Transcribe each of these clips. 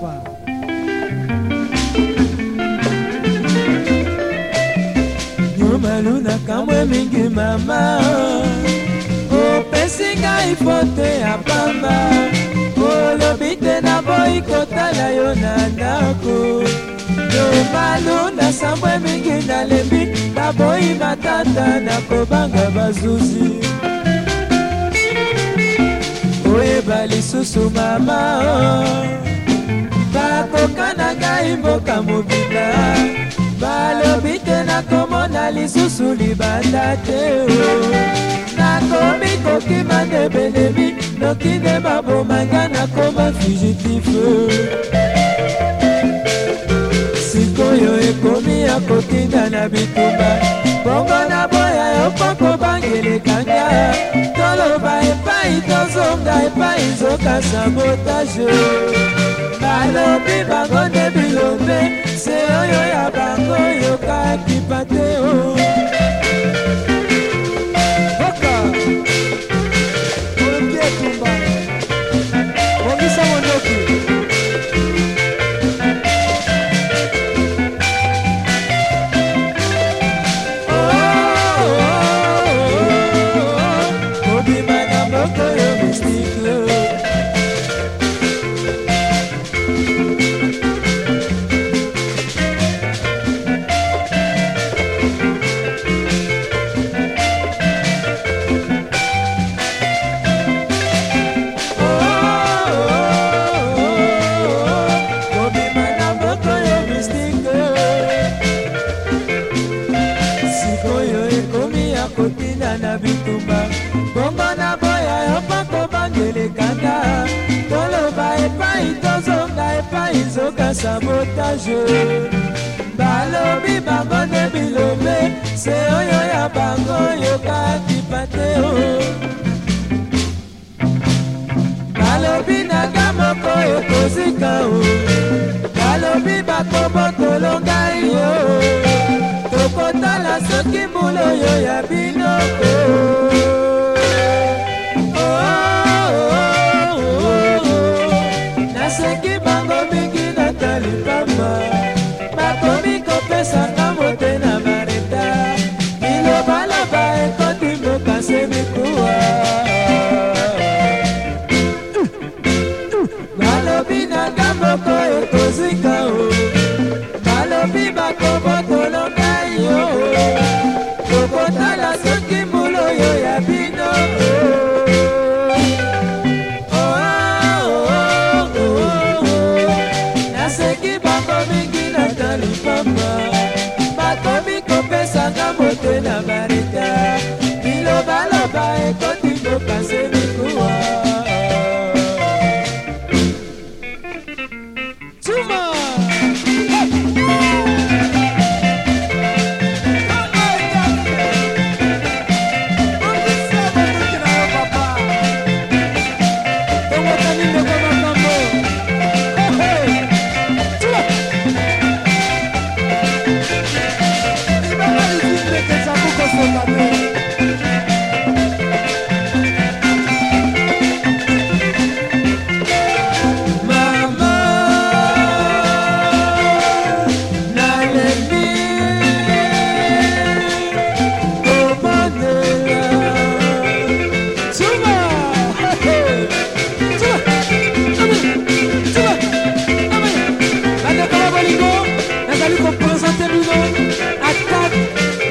kufa nyumalu na kamwe mingi mama opesi ngai foto ya pamba olobi te naboyi kotala yo na ndako nyumalu na sambwe mingi nalembi baboyi matata na kobanga bazuzi oyeba lisusu mama oh. kolela te nakomi kokima nde benemi noki nde babomanga nakoma fugitife sikoyo ekomi ya kotinda na bitumba bongo na boya yoko kobangelekanga toloba epai tozonga epai nzoka sabotage balobi bango nde bilobe kotina na bitumba bongo na boya yopa kobangelekanga toloba epai tozonga epai zoka sabotage balobi bango nde bilobe se oyo ya bango yoka kipate o balobi nanga moko ekozika o balobi bakobotolongai yo na soki mbula oyo ya binoko moko yo tozika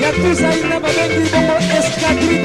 Kakusa inababeti bongo eskadri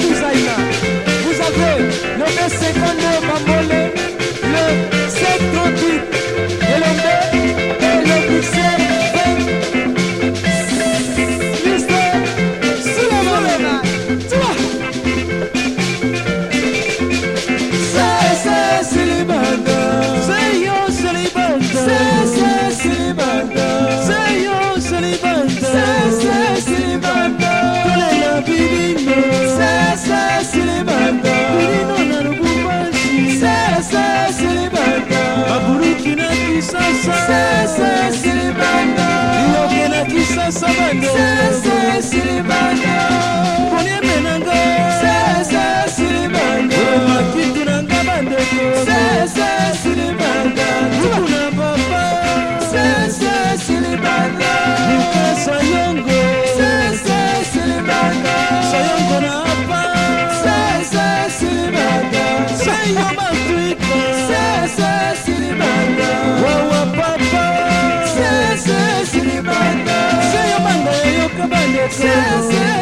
everybody. Sese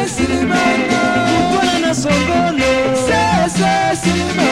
silimani, mwana sí,